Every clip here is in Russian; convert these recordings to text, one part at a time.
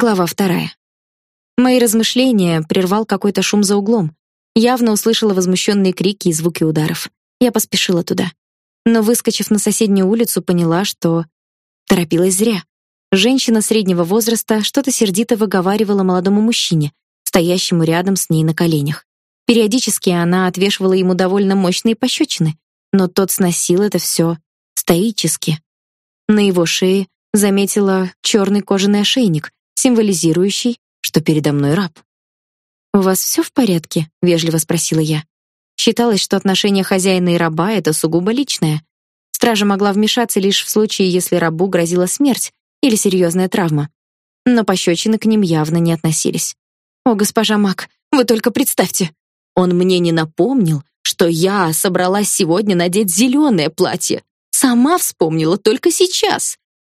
Глава вторая. Мои размышления прервал какой-то шум за углом. Явно услышала возмущенные крики и звуки ударов. Я поспешила туда. Но выскочив на соседнюю улицу, поняла, что торопилась зря. Женщина среднего возраста что-то сердито выговаривала молодому мужчине, стоящему рядом с ней на коленях. Периодически она отвешивала ему довольно мощные пощечины, но тот сносил это все стоически. На его шее заметила черный кожаный ошейник, символизирующий, что передо мной раб. «У вас все в порядке?» — вежливо спросила я. Считалось, что отношения хозяина и раба — это сугубо личное. Стража могла вмешаться лишь в случае, если рабу грозила смерть или серьезная травма. Но пощечины к ним явно не относились. «О, госпожа Мак, вы только представьте! Он мне не напомнил, что я собралась сегодня надеть зеленое платье. Сама вспомнила только сейчас.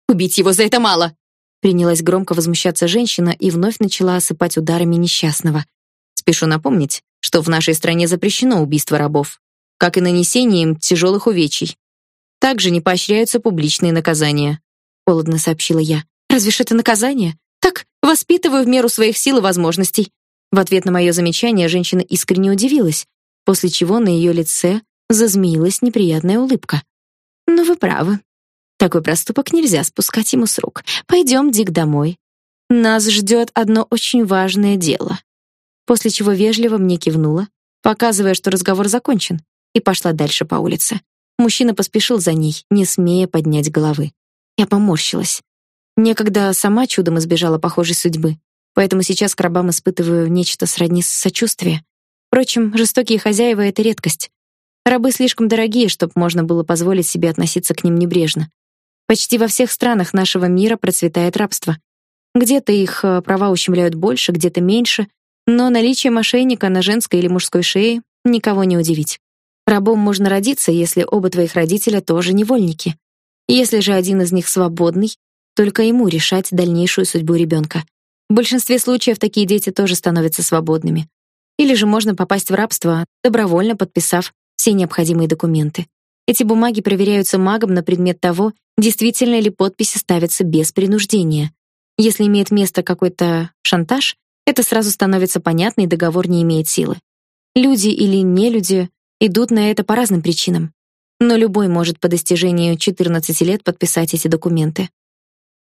Убить его за это мало!» Принялась громко возмущаться женщина и вновь начала осыпать ударами несчастного. Спешу напомнить, что в нашей стране запрещено убийство рабов, как и нанесение им тяжелых увечий. Также не поощряются публичные наказания, холодно сообщила я. Разве ж это наказание? Так, воспитываю в меру своих сил и возможностей. В ответ на мое замечание женщина искренне удивилась, после чего на ее лице зазмеилась неприятная улыбка. "Но вы правы. Такой проступок нельзя спускать ему с рук. Пойдем, Дик, домой. Нас ждет одно очень важное дело. После чего вежливо мне кивнула, показывая, что разговор закончен, и пошла дальше по улице. Мужчина поспешил за ней, не смея поднять головы. Я поморщилась. Некогда сама чудом избежала похожей судьбы, поэтому сейчас к рабам испытываю нечто сродни сочувствия. Впрочем, жестокие хозяева это редкость. Рабы слишком дорогие, чтобы можно было позволить себе относиться к ним небрежно. Почти во всех странах нашего мира процветает рабство. Где-то их э, права ущемляют больше, где-то меньше, но наличие мошенника на женской или мужской шее никого не удивить. Рабом можно родиться, если оба твоих родителя тоже невольники. Если же один из них свободный, только ему решать дальнейшую судьбу ребенка. В большинстве случаев такие дети тоже становятся свободными. Или же можно попасть в рабство, добровольно подписав все необходимые документы. Эти бумаги проверяются магом на предмет того, действительно ли подписи ставятся без принуждения. Если имеет место какой-то шантаж, это сразу становится понятно, и договор не имеет силы. Люди или не люди идут на это по разным причинам. Но любой может по достижению 14 лет подписать эти документы.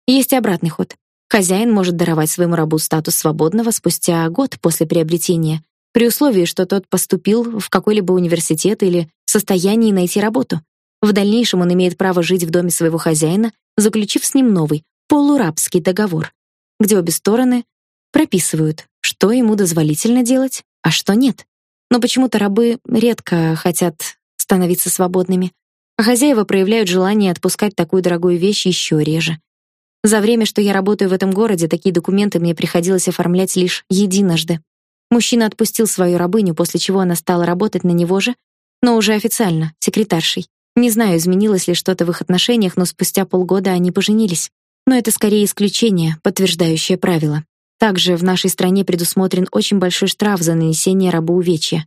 Есть и обратный ход. Хозяин может даровать своему рабу статус свободного спустя год после приобретения, при условии, что тот поступил в какой-либо университет или в состоянии найти работу. В дальнейшем он имеет право жить в доме своего хозяина, заключив с ним новый, полурабский договор, где обе стороны прописывают, что ему дозволительно делать, а что нет. Но почему-то рабы редко хотят становиться свободными, а хозяева проявляют желание отпускать такую дорогую вещь еще реже. За время, что я работаю в этом городе, такие документы мне приходилось оформлять лишь единожды. Мужчина отпустил свою рабыню, после чего она стала работать на него же но уже официально, секретаршей. Не знаю, изменилось ли что-то в их отношениях, но спустя полгода они поженились. Но это скорее исключение, подтверждающее правило. Также в нашей стране предусмотрен очень большой штраф за нанесение рабу увечья.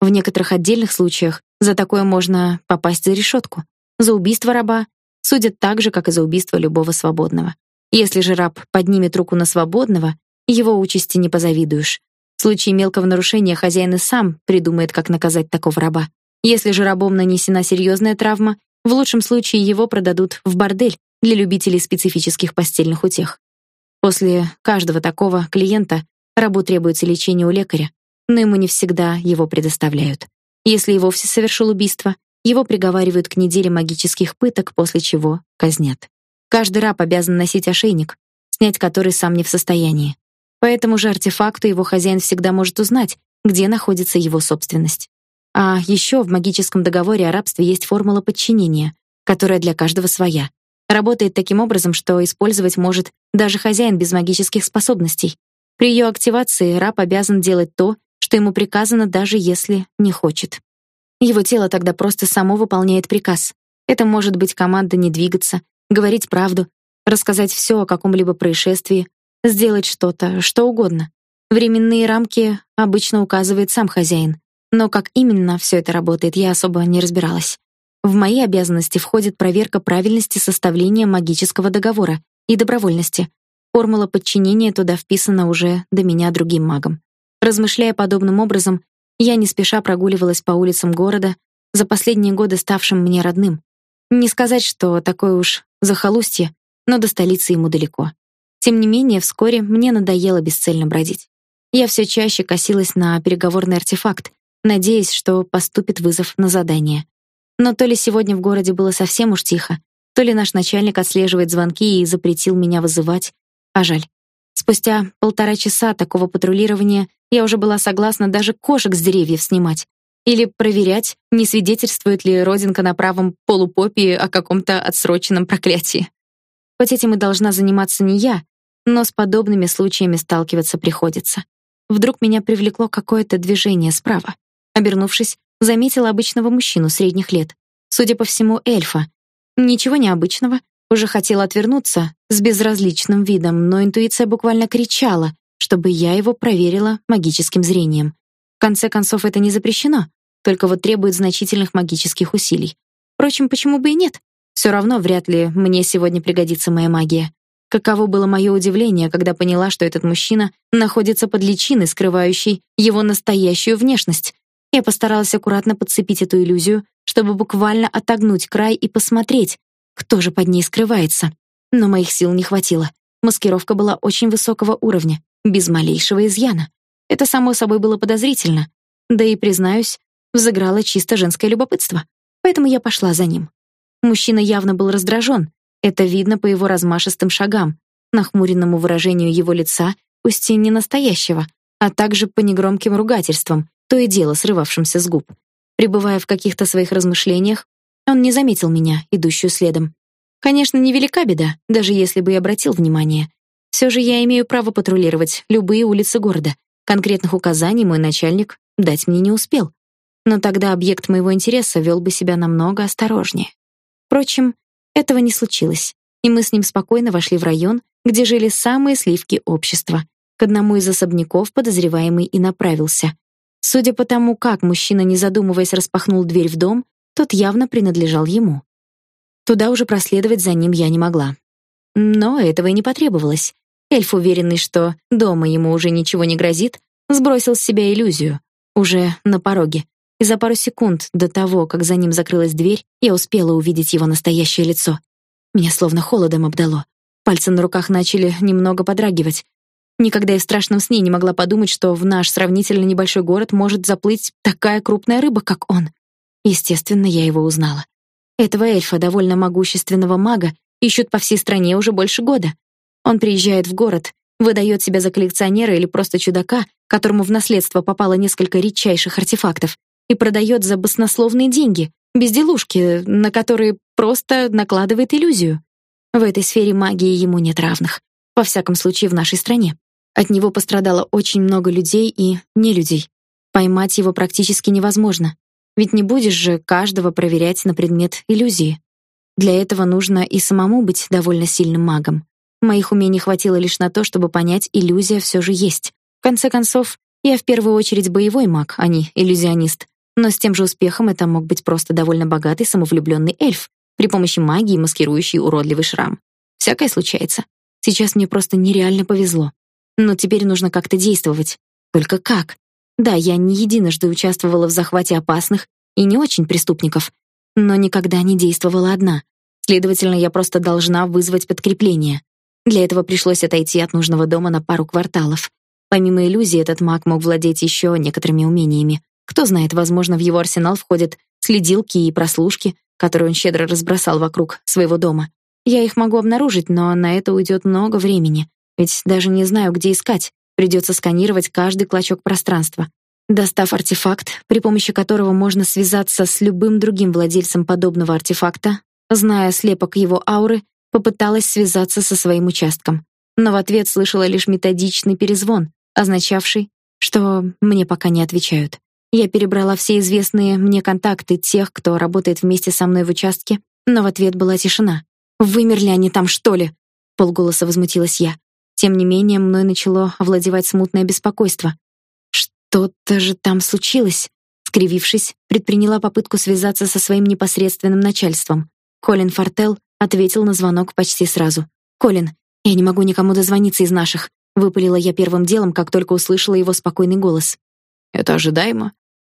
В некоторых отдельных случаях за такое можно попасть за решетку. За убийство раба судят так же, как и за убийство любого свободного. Если же раб поднимет руку на свободного, его участи не позавидуешь. В случае мелкого нарушения хозяин и сам придумает, как наказать такого раба. Если же рабом нанесена серьезная травма, в лучшем случае его продадут в бордель для любителей специфических постельных утех. После каждого такого клиента рабу требуется лечение у лекаря, но ему не всегда его предоставляют. Если и вовсе совершил убийство, его приговаривают к неделе магических пыток, после чего казнят. Каждый раб обязан носить ошейник, снять который сам не в состоянии. По этому же артефакту его хозяин всегда может узнать, где находится его собственность. А еще в магическом договоре о рабстве есть формула подчинения, которая для каждого своя. Работает таким образом, что использовать может даже хозяин без магических способностей. При ее активации раб обязан делать то, что ему приказано, даже если не хочет. Его тело тогда просто само выполняет приказ. Это может быть команда не двигаться, говорить правду, рассказать все о каком-либо происшествии, сделать что-то, что угодно. Временные рамки обычно указывает сам хозяин. Но как именно все это работает, я особо не разбиралась. В мои обязанности входит проверка правильности составления магического договора и добровольности. Формула подчинения туда вписана уже до меня другим магом. Размышляя подобным образом, я не спеша прогуливалась по улицам города, за последние годы ставшим мне родным. Не сказать, что такое уж захолустье, но до столицы ему далеко. Тем не менее, вскоре мне надоело бесцельно бродить. Я все чаще косилась на переговорный артефакт, надеясь, что поступит вызов на задание. Но то ли сегодня в городе было совсем уж тихо, то ли наш начальник отслеживает звонки и запретил меня вызывать, а жаль. Спустя полтора часа такого патрулирования я уже была согласна даже кошек с деревьев снимать или проверять, не свидетельствует ли родинка на правом полупопе о каком-то отсроченном проклятии. Хоть этим и должна заниматься не я, но с подобными случаями сталкиваться приходится. Вдруг меня привлекло какое-то движение справа. Обернувшись, заметила обычного мужчину средних лет, судя по всему, эльфа. Ничего необычного, уже хотела отвернуться с безразличным видом, но интуиция буквально кричала, чтобы я его проверила магическим зрением. В конце концов, это не запрещено, только вот требует значительных магических усилий. Впрочем, почему бы и нет? Все равно вряд ли мне сегодня пригодится моя магия. Каково было мое удивление, когда поняла, что этот мужчина находится под личиной, скрывающей его настоящую внешность. Я постаралась аккуратно подцепить эту иллюзию, чтобы буквально отогнуть край и посмотреть, кто же под ней скрывается? Но моих сил не хватило. Маскировка была очень высокого уровня, без малейшего изъяна. Это само собой было подозрительно. Да и признаюсь, взыграло чисто женское любопытство. Поэтому я пошла за ним. Мужчина явно был раздражен. Это видно по его размашистым шагам, нахмуренному выражению его лица, пусть и не настоящего, а также по негромким ругательствам, то и дело срывавшимся с губ. Пребывая в каких-то своих размышлениях, он не заметил меня, идущую следом. Конечно, невелика беда, даже если бы и обратил внимание. Все же я имею право патрулировать любые улицы города. Конкретных указаний мой начальник дать мне не успел. Но тогда объект моего интереса вел бы себя намного осторожнее. Впрочем, этого не случилось, и мы с ним спокойно вошли в район, где жили самые сливки общества. К одному из особняков подозреваемый и направился. Судя по тому, как мужчина, не задумываясь, распахнул дверь в дом, тот явно принадлежал ему. Туда уже проследовать за ним я не могла. Но этого и не потребовалось. Эльф, уверенный, что дома ему уже ничего не грозит, сбросил с себя иллюзию. Уже на пороге. И за пару секунд до того, как за ним закрылась дверь, я успела увидеть его настоящее лицо. Меня словно холодом обдало. Пальцы на руках начали немного подрагивать. Никогда и в страшном сне не могла подумать, что в наш сравнительно небольшой город может заплыть такая крупная рыба, как он. Естественно, я его узнала. Этого эльфа, довольно могущественного мага, ищут по всей стране уже больше года. Он приезжает в город, выдает себя за коллекционера или просто чудака, которому в наследство попало несколько редчайших артефактов, и продает за баснословные деньги, безделушки, на которые просто накладывает иллюзию. В этой сфере магии ему нет равных. Во всяком случае, в нашей стране. От него пострадало очень много людей и не людей. Поймать его практически невозможно. Ведь не будешь же каждого проверять на предмет иллюзии. Для этого нужно и самому быть довольно сильным магом. Моих умений хватило лишь на то, чтобы понять, иллюзия все же есть. В конце концов, я в первую очередь боевой маг, а не иллюзионист. Но с тем же успехом это мог быть просто довольно богатый самовлюбленный эльф, при помощи магии маскирующий уродливый шрам. Всякое случается. Сейчас мне просто нереально повезло. Но теперь нужно как-то действовать. Только как? Да, я не единожды участвовала в захвате опасных и не очень преступников, но никогда не действовала одна. Следовательно, я просто должна вызвать подкрепление. Для этого пришлось отойти от нужного дома на пару кварталов. Помимо иллюзии, этот маг мог владеть еще некоторыми умениями. Кто знает, возможно, в его арсенал входят следилки и прослушки, которые он щедро разбросал вокруг своего дома. Я их могу обнаружить, но на это уйдет много времени, ведь даже не знаю, где искать. Придется сканировать каждый клочок пространства. Достав артефакт, при помощи которого можно связаться с любым другим владельцем подобного артефакта, зная слепок его ауры, попыталась связаться со своим участком. Но в ответ слышала лишь методичный перезвон, означавший, что мне пока не отвечают. Я перебрала все известные мне контакты тех, кто работает вместе со мной в участке, но в ответ была тишина. Вымерли они там, что ли? полголоса возмутилась я. Тем не менее, мной начало овладевать смутное беспокойство. Что-то же там случилось. Скривившись, предприняла попытку связаться со своим непосредственным начальством. Колин Фортел ответил на звонок почти сразу. Колин, Я не могу никому дозвониться из наших, выпалила я первым делом, как только услышала его спокойный голос. Это ожидаемо,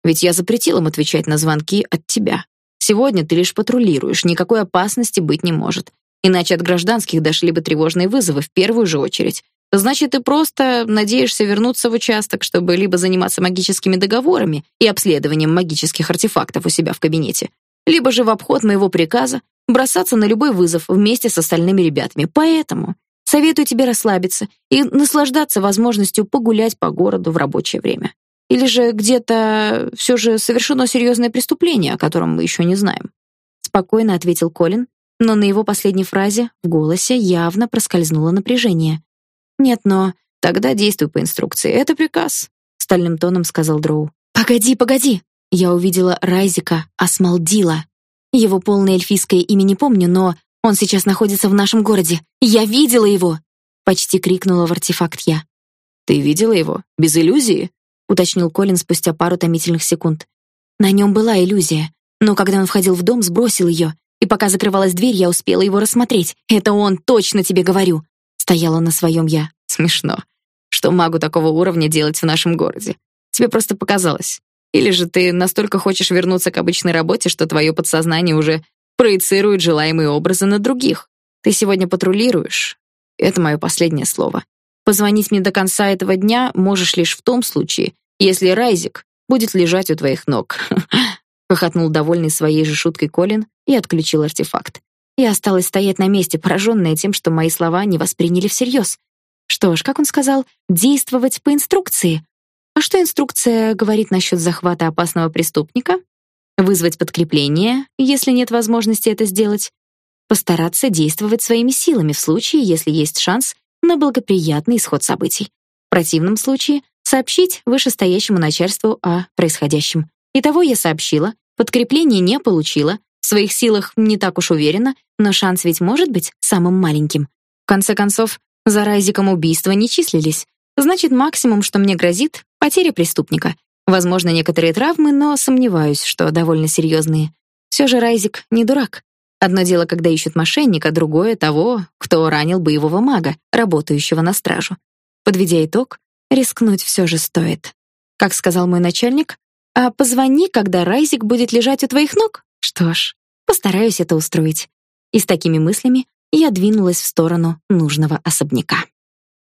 ведь я запретил им отвечать на звонки от тебя. Сегодня ты лишь патрулируешь, никакой опасности быть не может. Иначе от гражданских дошли бы тревожные вызовы в первую же очередь. Значит, ты просто надеешься вернуться в участок, чтобы либо заниматься магическими договорами и обследованием магических артефактов у себя в кабинете, либо же в обход моего приказа бросаться на любой вызов вместе с остальными ребятами. Поэтому советую тебе расслабиться и наслаждаться возможностью погулять по городу в рабочее время. Или же где-то все же совершено серьезное преступление, о котором мы еще не знаем. Спокойно ответил Колин, но на его последней фразе в голосе явно проскользнуло напряжение. Нет, но тогда действуй по инструкции. Это приказ, стальным тоном сказал Дроу. Погоди, погоди. Я увидела Райзика Асмалдила. Его полное эльфийское имя не помню, но он сейчас находится в нашем городе. Я видела его, почти крикнула в артефакт я. Ты видела его без иллюзии? уточнил Колин спустя пару томительных секунд. На нем была иллюзия, но когда он входил в дом, сбросил ее, и пока закрывалась дверь, я успела его рассмотреть. Это он, точно тебе говорю. Стояла на своем я. Смешно. Что магу такого уровня делать в нашем городе? Тебе просто показалось. Или же ты настолько хочешь вернуться к обычной работе, что твое подсознание уже проецирует желаемые образы на других. Ты сегодня патрулируешь. Это мое последнее слово. Позвонить мне до конца этого дня можешь лишь в том случае, если Райзик будет лежать у твоих ног. хохотнул довольный своей же шуткой Колин и отключил артефакт. Я осталась стоять на месте, пораженная тем, что мои слова не восприняли всерьез. Что ж, как он сказал, действовать по инструкции. А что инструкция говорит насчет захвата опасного преступника? Вызвать подкрепление, если нет возможности это сделать. Постараться действовать своими силами в случае, если есть шанс на благоприятный исход событий. В противном случае сообщить вышестоящему начальству о происходящем. Итого я сообщила, подкрепление не получила, в своих силах не так уж уверена, но шанс ведь может быть самым маленьким. В конце концов, за Райзиком убийства не числились. Значит, максимум, что мне грозит потеря преступника. Возможно, некоторые травмы, но сомневаюсь, что довольно серьезные. Все же Райзик не дурак. Одно дело, когда ищут мошенника, другое того, кто ранил боевого мага, работающего на стражу. Подведя итог, рискнуть все же стоит. Как сказал мой начальник, а позвони, когда Райзик будет лежать у твоих ног. Что ж, постараюсь это устроить. И с такими мыслями я двинулась в сторону нужного особняка.